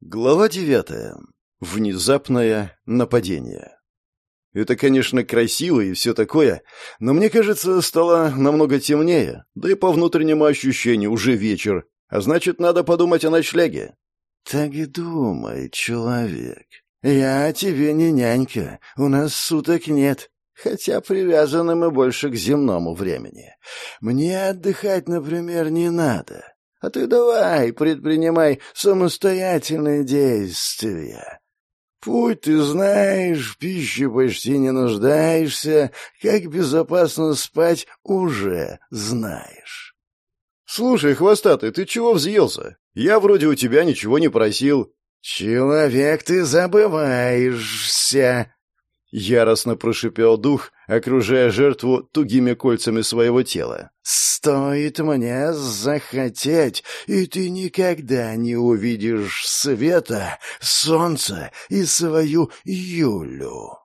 Глава девятая. Внезапное нападение. Это, конечно, красиво и все такое, но мне кажется, стало намного темнее, да и по внутреннему ощущению уже вечер, а значит, надо подумать о ночлеге. Так и думай, человек. Я тебе не нянька, у нас суток нет, хотя привязаны мы больше к земному времени. Мне отдыхать, например, не надо. А ты давай, предпринимай самостоятельные действия. Путь ты знаешь, в пище почти не нуждаешься, как безопасно спать уже знаешь. Слушай, хвостатый, ты чего взъелся? Я вроде у тебя ничего не просил. Человек, ты забываешься, Яростно прошипел дух, окружая жертву тугими кольцами своего тела. «Стоит мне захотеть, и ты никогда не увидишь света, солнца и свою Юлю».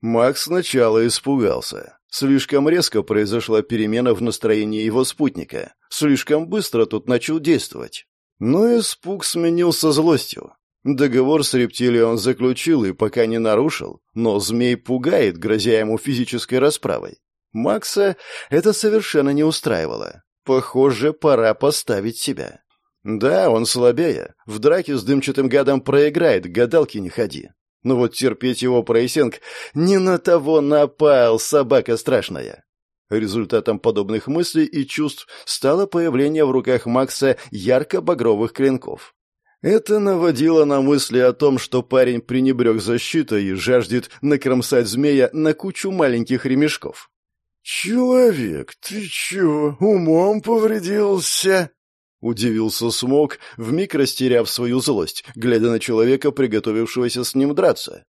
Макс сначала испугался. Слишком резко произошла перемена в настроении его спутника. Слишком быстро тут начал действовать. Но испуг сменился злостью. Договор с рептилией он заключил и пока не нарушил, но змей пугает, грозя ему физической расправой. Макса это совершенно не устраивало. Похоже, пора поставить себя. Да, он слабее. В драке с дымчатым гадом проиграет, гадалки не ходи. Но вот терпеть его прессинг не на того напал, собака страшная. Результатом подобных мыслей и чувств стало появление в руках Макса ярко-багровых клинков. Это наводило на мысли о том, что парень пренебрег защитой и жаждет накромсать змея на кучу маленьких ремешков. «Человек, ты чё, умом повредился?» Удивился Смок, вмиг растеряв свою злость, глядя на человека, приготовившегося с ним драться.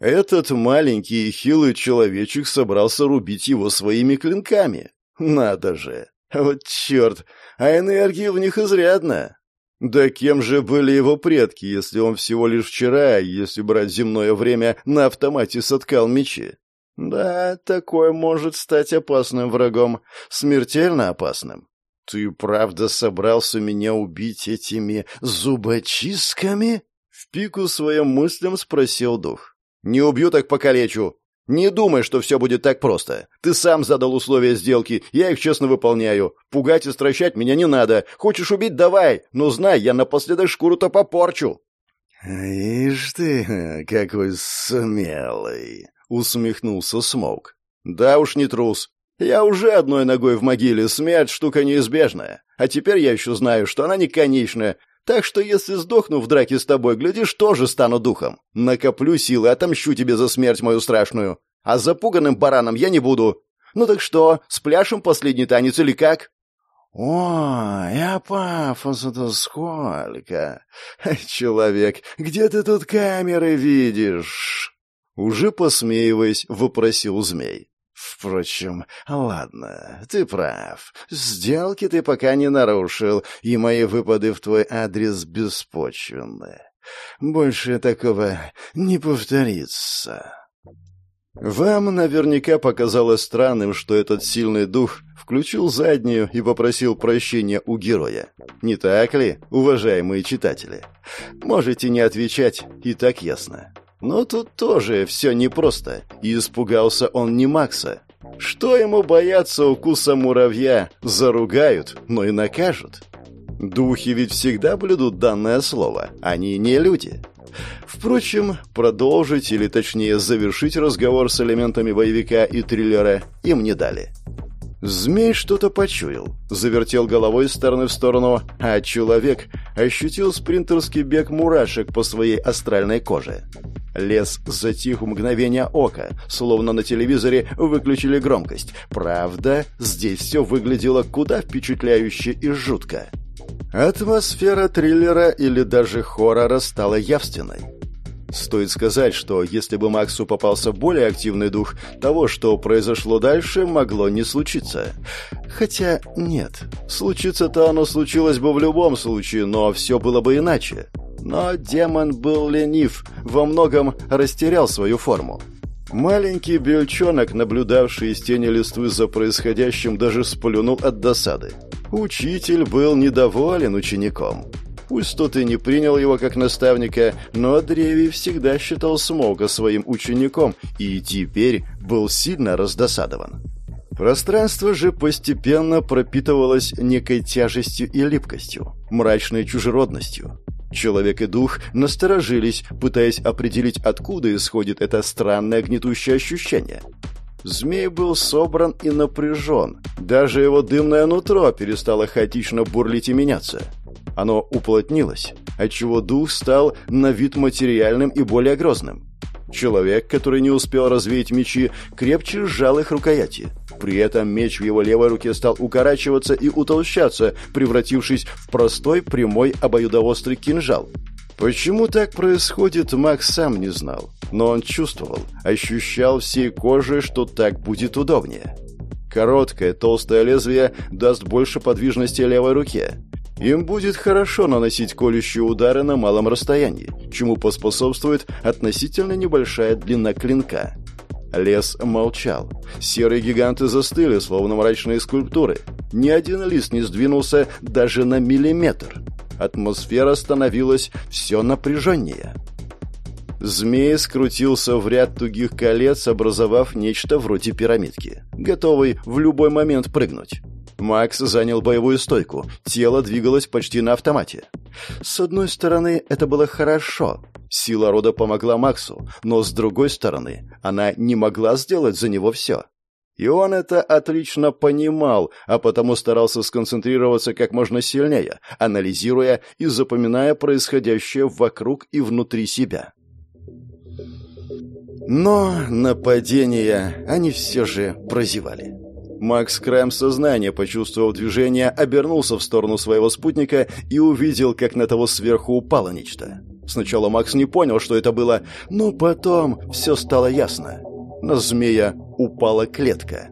Этот маленький и хилый человечек собрался рубить его своими клинками. Надо же! Вот черт! А энергии в них изрядно. Да кем же были его предки, если он всего лишь вчера, если брать земное время, на автомате соткал мечи? Да, такой может стать опасным врагом, смертельно опасным. Ты правда собрался меня убить этими зубочистками? В пику своим мыслям спросил дух. Не убью, так покалечу. «Не думай, что все будет так просто. Ты сам задал условия сделки, я их честно выполняю. Пугать и стращать меня не надо. Хочешь убить — давай, но знай, я напоследок шкуру-то попорчу». «Ишь ты, какой смелый!» — усмехнулся Смоук. «Да уж не трус. Я уже одной ногой в могиле, смерть — штука неизбежная. А теперь я еще знаю, что она не конечная, так что если сдохну в драке с тобой, глядишь, тоже стану духом. Накоплю силы, отомщу тебе за смерть мою страшную. А запуганным бараном я не буду. Ну так что, спляшем последний танец или как?» «Ой, а пафоса-то сколько! Человек, где ты тут камеры видишь?» Уже посмеиваясь, вопросил змей. Впрочем, ладно, ты прав. Сделки ты пока не нарушил, и мои выпады в твой адрес беспочвенны. Больше такого не повторится. Вам наверняка показалось странным, что этот сильный дух включил заднюю и попросил прощения у героя. Не так ли, уважаемые читатели? Можете не отвечать, и так ясно. Но тут тоже все непросто, и испугался он не Макса. Что ему бояться укуса муравья? Заругают, но и накажут. Духи ведь всегда блюдут данное слово, они не люди. Впрочем, продолжить или точнее завершить разговор с элементами боевика и триллера им не дали. Змей что-то почуял, завертел головой из стороны в сторону, а человек ощутил спринтерский бег мурашек по своей астральной коже. Лес затих в мгновение ока, словно на телевизоре выключили громкость. Правда, здесь все выглядело куда впечатляюще и жутко. Атмосфера триллера или даже хоррора стала явственной. Стоит сказать, что если бы Максу попался более активный дух, того, что произошло дальше, могло не случиться. Хотя нет, случиться-то оно случилось бы в любом случае, но все было бы иначе. Но демон был ленив, во многом растерял свою форму. Маленький бельчонок, наблюдавший из тени листвы за происходящим, даже сплюнул от досады. Учитель был недоволен учеником. Пусть тот и не принял его как наставника, но Древий всегда считал Смоука своим учеником и теперь был сильно раздосадован. Пространство же постепенно пропитывалось некой тяжестью и липкостью, мрачной чужеродностью. Человек и дух насторожились, пытаясь определить, откуда исходит это странное гнетущее ощущение. Змей был собран и напряжен. Даже его дымное нутро перестало хаотично бурлить и меняться. Оно уплотнилось, отчего дух стал на вид материальным и более грозным. Человек, который не успел развеять мечи, крепче сжал их рукояти. При этом меч в его левой руке стал укорачиваться и утолщаться, превратившись в простой прямой обоюдоострый кинжал. Почему так происходит, Макс сам не знал, но он чувствовал, ощущал всей кожей, что так будет удобнее. Короткое, толстое лезвие даст больше подвижности левой руке. Им будет хорошо наносить колющие удары на малом расстоянии, чему поспособствует относительно небольшая длина клинка. Лес молчал. Серые гиганты застыли, словно мрачные скульптуры. Ни один лист не сдвинулся даже на миллиметр. Атмосфера становилась все напряженнее. Змей скрутился в ряд тугих колец, образовав нечто вроде пирамидки, готовый в любой момент прыгнуть. Макс занял боевую стойку. Тело двигалось почти на автомате. С одной стороны, это было хорошо. Сила рода помогла Максу, но с другой стороны, она не могла сделать за него все. И он это отлично понимал, а потому старался сконцентрироваться как можно сильнее, анализируя и запоминая происходящее вокруг и внутри себя. Но нападения они все же прозевали. Макс краем сознания, почувствовав движение, обернулся в сторону своего спутника и увидел, как на того сверху упало нечто. Сначала Макс не понял, что это было, но потом все стало ясно. На змея упала клетка.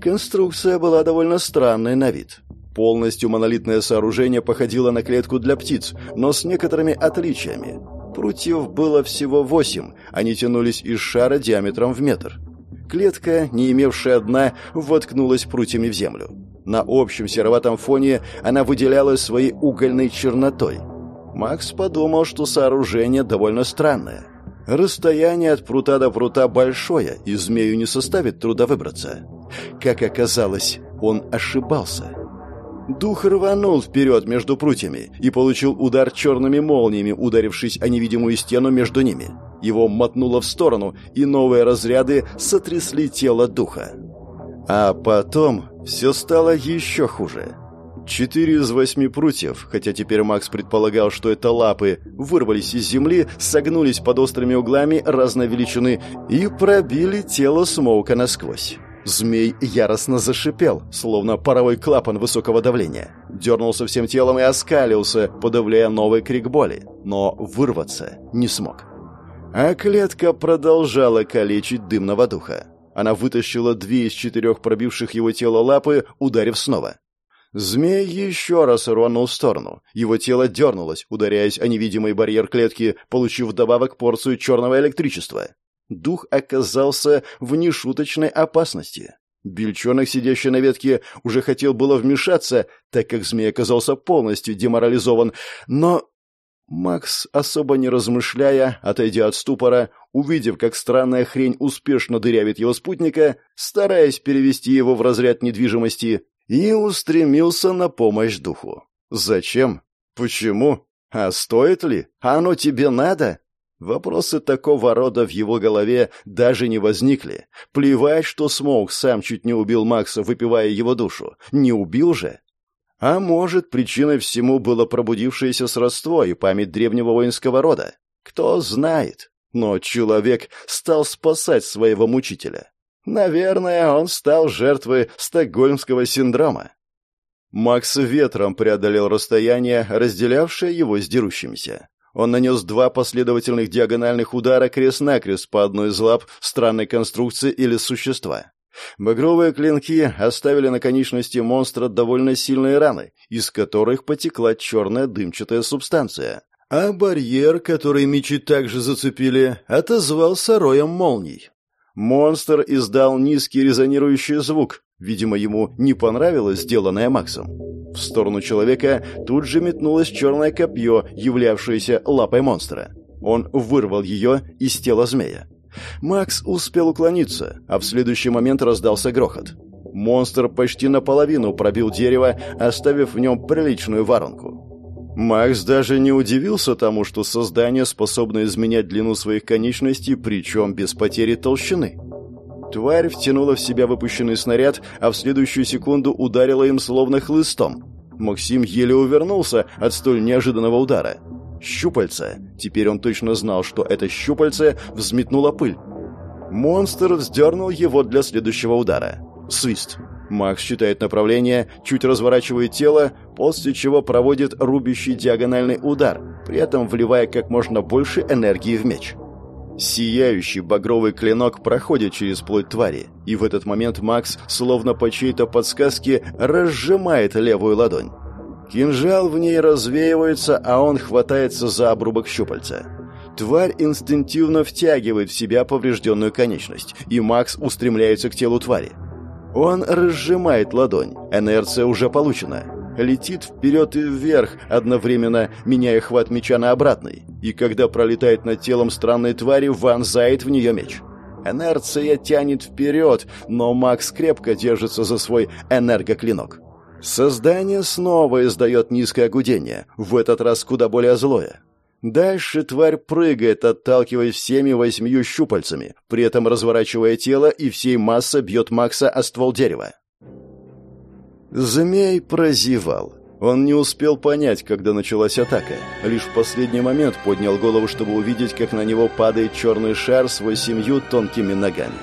Конструкция была довольно странной на вид. Полностью монолитное сооружение походило на клетку для птиц, но с некоторыми отличиями. Прутьев было всего восемь, они тянулись из шара диаметром в метр. Клетка, не имевшая дна, воткнулась прутьями в землю. На общем сероватом фоне она выделялась своей угольной чернотой. Макс подумал, что сооружение довольно странное. Расстояние от прута до прута большое, и змею не составит труда выбраться. Как оказалось, он ошибался. Дух рванул вперед между прутьями и получил удар черными молниями, ударившись о невидимую стену между ними. Его мотнуло в сторону, и новые разряды сотрясли тело духа. А потом все стало еще хуже. Четыре из восьми прутьев, хотя теперь Макс предполагал, что это лапы, вырвались из земли, согнулись под острыми углами разной величины и пробили тело Смоука насквозь. Змей яростно зашипел, словно паровой клапан высокого давления. Дернулся всем телом и оскалился, подавляя новый крик боли, но вырваться не смог. А клетка продолжала калечить дымного духа. Она вытащила две из четырех пробивших его тело лапы, ударив снова. Змей еще раз рванул в сторону. Его тело дернулось, ударяясь о невидимый барьер клетки, получив вдобавок порцию черного электричества. Дух оказался в нешуточной опасности. Бельчонок, сидящий на ветке, уже хотел было вмешаться, так как змей оказался полностью деморализован, но Макс, особо не размышляя, отойдя от ступора, увидев, как странная хрень успешно дырявит его спутника, стараясь перевести его в разряд недвижимости, и устремился на помощь духу. Зачем? Почему? А стоит ли? Оно тебе надо? Вопросы такого рода в его голове даже не возникли. Плевать, что Смоук сам чуть не убил Макса, выпивая его душу. Не убил же? А может, причиной всему было пробудившееся сродство и память древнего воинского рода? Кто знает. Но человек стал спасать своего мучителя. Наверное, он стал жертвой стокгольмского синдрома. Макс ветром преодолел расстояние, разделявшее его с дерущимися. Он нанес два последовательных диагональных удара крест-накрест по одной из лап странной конструкции или существа. Багровые клинки оставили на конечности монстра довольно сильные раны, из которых потекла черная дымчатая субстанция. А барьер, который мечи также зацепили, отозвался роем молний. Монстр издал низкий резонирующий звук, Видимо, ему не понравилось сделанное Максом. В сторону человека тут же метнулось черное копье, являвшееся лапой монстра. Он вырвал ее из тела змея. Макс успел уклониться, а в следующий момент раздался грохот. Монстр почти наполовину пробил дерево, оставив в нем приличную воронку. Макс даже не удивился тому, что создание способно изменять длину своих конечностей, причем без потери толщины. Тварь втянула в себя выпущенный снаряд, а в следующую секунду ударила им словно хлыстом. Максим еле увернулся от столь неожиданного удара. Щупальце. Теперь он точно знал, что это щупальце взметнуло пыль. Монстр вздернул его для следующего удара. Свист. Макс считает направление, чуть разворачивает тело, после чего проводит рубящий диагональный удар, при этом вливая как можно больше энергии в меч. Сияющий багровый клинок проходит через плоть твари, и в этот момент Макс, словно по чьей-то подсказке, разжимает левую ладонь. Кинжал в ней развеивается, а он хватается за обрубок щупальца. Тварь инстинктивно втягивает в себя поврежденную конечность, и Макс устремляется к телу твари. Он разжимает ладонь. Инерция уже получена. Летит вперед и вверх, одновременно меняя хват меча на обратный. И когда пролетает над телом странной твари, вонзает в нее меч. Инерция тянет вперед, но Макс крепко держится за свой энергоклинок. Создание снова издает низкое гудение, в этот раз куда более злое. Дальше тварь прыгает, отталкиваясь всеми восьмью щупальцами, при этом разворачивая тело и всей массой бьет Макса о ствол дерева. Змей прозевал. Он не успел понять, когда началась атака. Лишь в последний момент поднял голову, чтобы увидеть, как на него падает черный шар с восемью тонкими ногами.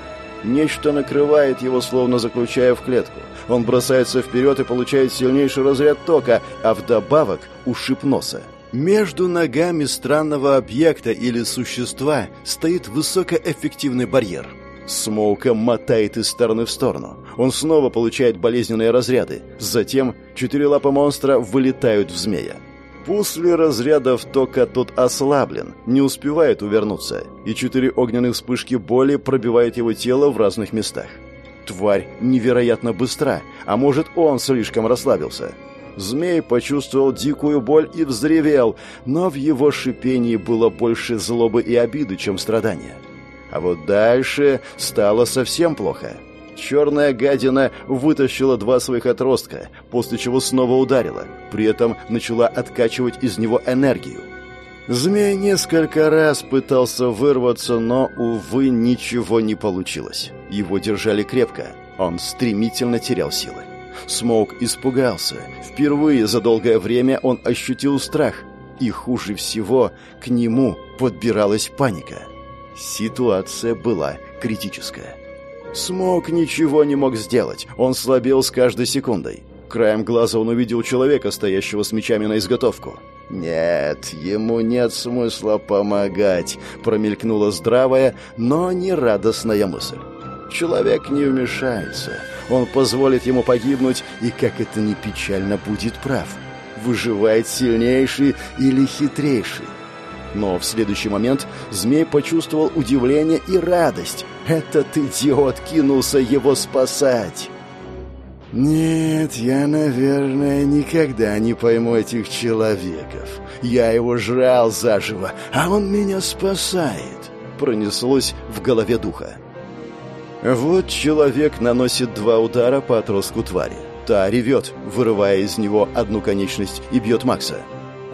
Нечто накрывает его, словно заключая в клетку. Он бросается вперед и получает сильнейший разряд тока, а вдобавок ушиб носа. Между ногами странного объекта или существа стоит высокоэффективный барьер. Смоука мотает из стороны в сторону. Он снова получает болезненные разряды. Затем четыре лапы монстра вылетают в змея. После разрядов тока тот ослаблен, не успевает увернуться, и четыре огненных вспышки боли пробивают его тело в разных местах. Тварь невероятно быстра, а может он слишком расслабился. Змей почувствовал дикую боль и взревел, но в его шипении было больше злобы и обиды, чем страдания. А вот дальше стало совсем плохо. Черная гадина вытащила два своих отростка, после чего снова ударила. При этом начала откачивать из него энергию. Змей несколько раз пытался вырваться, но, увы, ничего не получилось. Его держали крепко. Он стремительно терял силы. Смоук испугался. Впервые за долгое время он ощутил страх. И хуже всего, к нему подбиралась паника. Ситуация была критическая. Смоук ничего не мог сделать. Он слабел с каждой секундой. Краем глаза он увидел человека, стоящего с мечами на изготовку. «Нет, ему нет смысла помогать», — промелькнула здравая, но не радостная мысль. «Человек не вмешается он позволит ему погибнуть, и, как это ни печально, будет прав. Выживает сильнейший или хитрейший. Но в следующий момент змей почувствовал удивление и радость. Этот идиот кинулся его спасать. «Нет, я, наверное, никогда не пойму этих человеков. Я его жрал заживо, а он меня спасает», — пронеслось в голове духа. Вот человек наносит два удара по отростку твари. Та ревет, вырывая из него одну конечность и бьет Макса.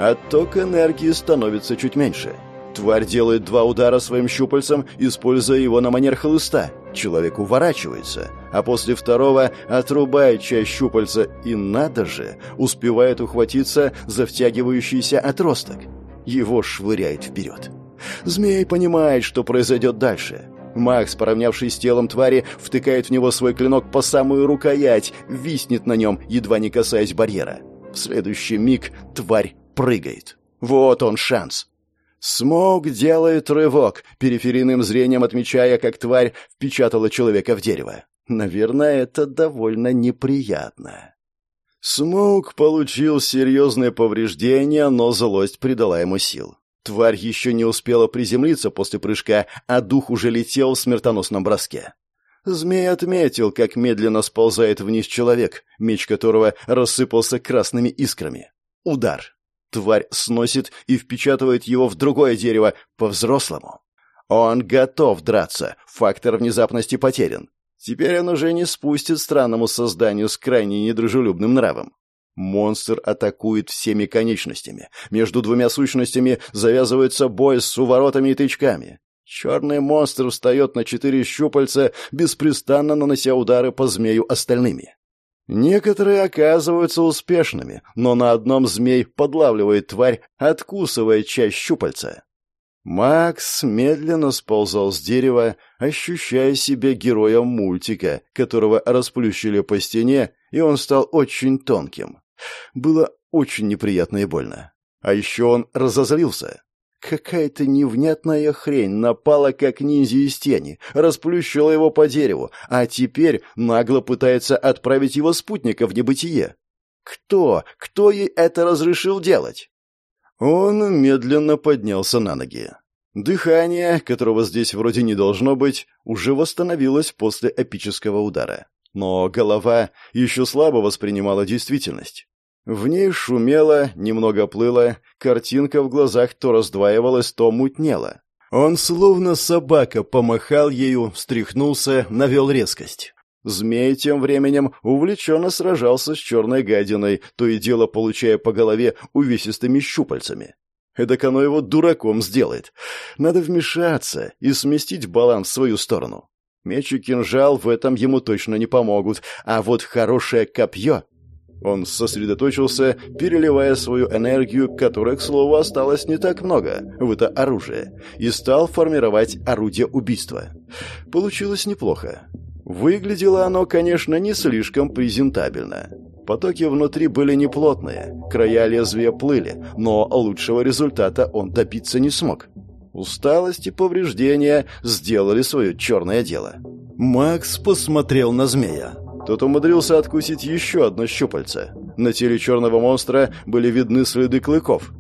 Отток энергии становится чуть меньше. Тварь делает два удара своим щупальцем, используя его на манер хлыста. Человек уворачивается, а после второго отрубает часть щупальца и, надо же, успевает ухватиться за втягивающийся отросток. Его швыряет вперед. Змей понимает, что произойдет дальше. Макс, поравнявшись с телом твари, втыкает в него свой клинок по самую рукоять, виснет на нем, едва не касаясь барьера. В следующий миг тварь прыгает. Вот он шанс. Смог делает рывок, периферийным зрением отмечая, как тварь впечатала человека в дерево. Наверное, это довольно неприятно. Смоук получил серьезные повреждения, но злость придала ему сил. Тварь еще не успела приземлиться после прыжка, а дух уже летел в смертоносном броске. Змей отметил, как медленно сползает вниз человек, меч которого рассыпался красными искрами. Удар. Тварь сносит и впечатывает его в другое дерево, по-взрослому. Он готов драться, фактор внезапности потерян. Теперь он уже не спустит странному созданию с крайне недружелюбным нравом. Монстр атакует всеми конечностями. Между двумя сущностями завязывается бой с уворотами и тычками. Черный монстр встает на четыре щупальца, беспрестанно нанося удары по змею остальными. Некоторые оказываются успешными, но на одном змей подлавливает тварь, откусывая часть щупальца. Макс медленно сползал с дерева, ощущая себя героем мультика, которого расплющили по стене, и он стал очень тонким. Было очень неприятно и больно. А еще он разозлился. Какая-то невнятная хрень напала, как ниндзя из тени, расплющила его по дереву, а теперь нагло пытается отправить его спутника в небытие. Кто? Кто ей это разрешил делать? Он медленно поднялся на ноги. Дыхание, которого здесь вроде не должно быть, уже восстановилось после эпического удара. Но голова еще слабо воспринимала действительность. В ней шумело, немного плыло, картинка в глазах то раздваивалась, то мутнела. Он словно собака помахал ею, встряхнулся, навел резкость. Змей тем временем увлеченно сражался с черной гадиной, то и дело получая по голове увесистыми щупальцами. Эдак оно его дураком сделает. Надо вмешаться и сместить баланс в свою сторону. Меч и кинжал в этом ему точно не помогут, а вот хорошее копье... Он сосредоточился, переливая свою энергию, которой, к слову, осталось не так много, в это оружие, и стал формировать орудие убийства. Получилось неплохо. Выглядело оно, конечно, не слишком презентабельно. Потоки внутри были неплотные, края лезвия плыли, но лучшего результата он добиться не смог. Усталость и повреждения сделали свое черное дело. Макс посмотрел на змея. Тот умудрился откусить еще одно щупальце. На теле черного монстра были видны следы клыков.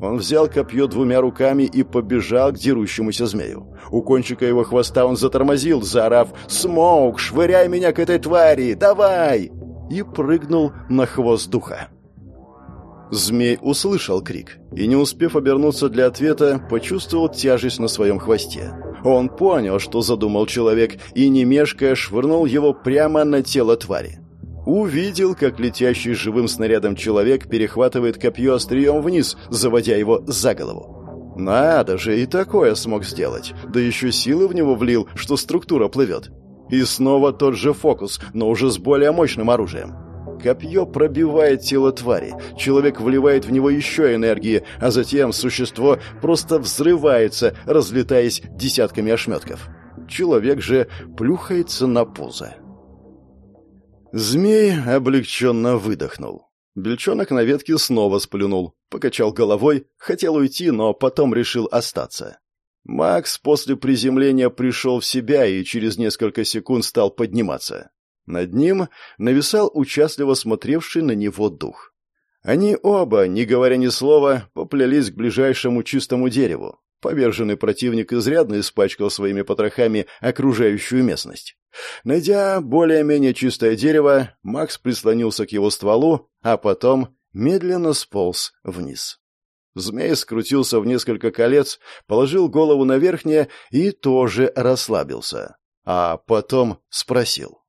Он взял копье двумя руками и побежал к дерущемуся змею. У кончика его хвоста он затормозил, заорав «Смоук, швыряй меня к этой твари! Давай!» и прыгнул на хвост духа. Змей услышал крик и, не успев обернуться для ответа, почувствовал тяжесть на своем хвосте. Он понял, что задумал человек, и, не мешкая, швырнул его прямо на тело твари. Увидел, как летящий живым снарядом человек перехватывает копье острием вниз, заводя его за голову. Надо же, и такое смог сделать. Да еще силы в него влил, что структура плывет. И снова тот же фокус, но уже с более мощным оружием. Копье пробивает тело твари, человек вливает в него еще энергии, а затем существо просто взрывается, разлетаясь десятками ошметков. Человек же плюхается на пузо. Змей облегченно выдохнул. Бельчонок на ветке снова сплюнул, покачал головой, хотел уйти, но потом решил остаться. Макс после приземления пришел в себя и через несколько секунд стал подниматься. Над ним нависал участливо смотревший на него дух. Они оба, не говоря ни слова, поплялись к ближайшему чистому дереву. Поверженный противник изрядно испачкал своими потрохами окружающую местность. Найдя более-менее чистое дерево, Макс прислонился к его стволу, а потом медленно сполз вниз. Змей скрутился в несколько колец, положил голову на верхнее и тоже расслабился. А потом спросил.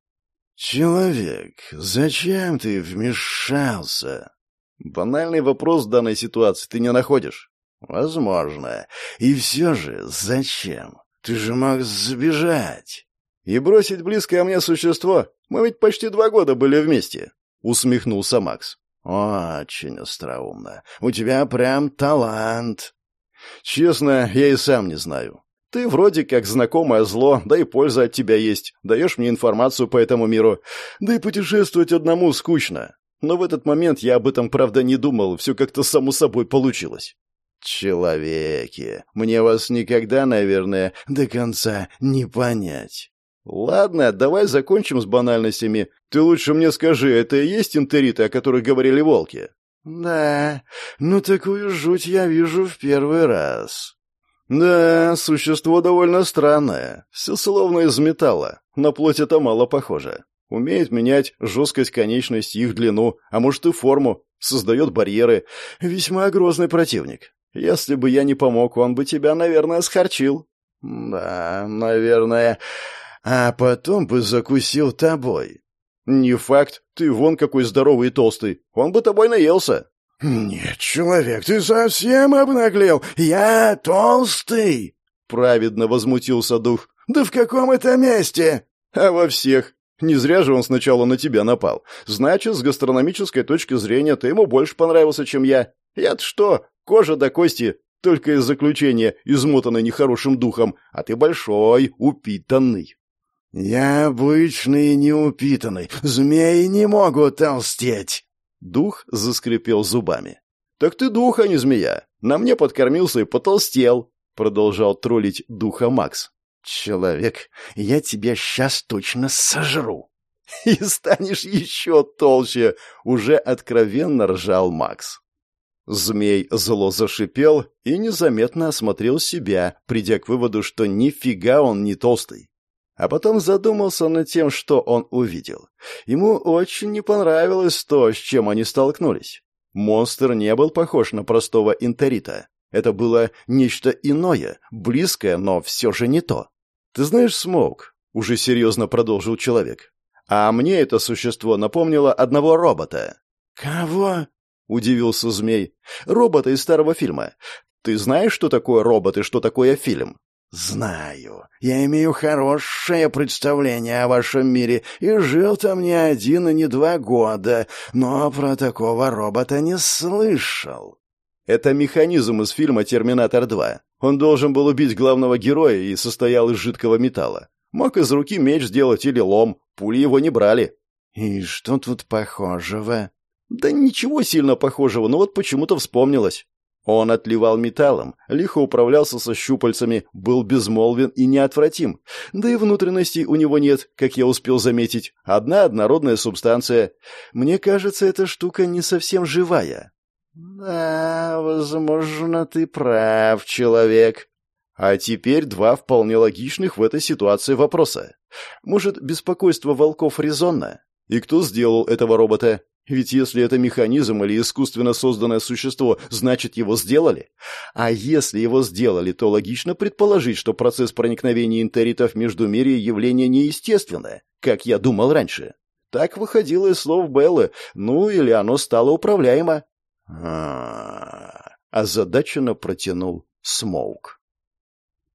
«Человек, зачем ты вмешался?» Банальный вопрос в данной ситуации ты не находишь. Возможно. И все же, зачем? Ты же мог сбежать. И бросить близкое мне существо. Мы ведь почти два года были вместе. Усмехнулся Макс. «Очень остроумно. У тебя прям талант». «Честно, я и сам не знаю. Ты вроде как знакомое зло, да и польза от тебя есть. Даешь мне информацию по этому миру. Да и путешествовать одному скучно. Но в этот момент я об этом, правда, не думал. Все как-то само собой получилось». «Человеки, мне вас никогда, наверное, до конца не понять». «Ладно, давай закончим с банальностями. Ты лучше мне скажи, это и есть интериты, о которых говорили волки?» «Да, ну такую жуть я вижу в первый раз». Да, существо довольно странное. Все словно из металла. На плоть это мало похоже. Умеет менять жесткость конечности, их длину, а может и форму. Создает барьеры. Весьма грозный противник. Если бы я не помог, он бы тебя, наверное, схорчил. Да, наверное. А потом бы закусил тобой. Не факт. Ты вон какой здоровый и толстый. Он бы тобой наелся. «Нет, человек, ты совсем обнаглел! Я толстый!» Праведно возмутился дух. «Да в каком это месте?» «А во всех. Не зря же он сначала на тебя напал. Значит, с гастрономической точки зрения ты ему больше понравился, чем я. Я-то что, кожа до кости, только из заключения, измотанный нехорошим духом, а ты большой, упитанный». «Я обычный и неупитанный. Змеи не могут толстеть!» Дух заскрипел зубами. «Так ты дух, а не змея. На мне подкормился и потолстел», — продолжал троллить духа Макс. «Человек, я тебя сейчас точно сожру». «И станешь еще толще», — уже откровенно ржал Макс. Змей зло зашипел и незаметно осмотрел себя, придя к выводу, что нифига он не толстый а потом задумался над тем, что он увидел. Ему очень не понравилось то, с чем они столкнулись. Монстр не был похож на простого интерита. Это было нечто иное, близкое, но все же не то. «Ты знаешь, Смоук?» — уже серьезно продолжил человек. «А мне это существо напомнило одного робота». «Кого?» — удивился змей. «Робота из старого фильма. Ты знаешь, что такое робот и что такое фильм?» «Знаю. Я имею хорошее представление о вашем мире и жил там не один и не два года, но про такого робота не слышал». Это механизм из фильма «Терминатор 2». Он должен был убить главного героя и состоял из жидкого металла. Мог из руки меч сделать или лом, пули его не брали. «И что тут похожего?» «Да ничего сильно похожего, но вот почему-то вспомнилось». Он отливал металлом, лихо управлялся со щупальцами, был безмолвен и неотвратим. Да и внутренностей у него нет, как я успел заметить. Одна однородная субстанция. Мне кажется, эта штука не совсем живая. Да, возможно, ты прав, человек. А теперь два вполне логичных в этой ситуации вопроса. Может, беспокойство волков резонно? И кто сделал этого робота? Ведь если это механизм или искусственно созданное существо, значит его сделали. А если его сделали, то логично предположить, что процесс проникновения интеритов между мире явление неестественное, как я думал раньше. Так выходило из слов Беллы, ну или оно стало управляемо. А, озадаченно протянул Смоук.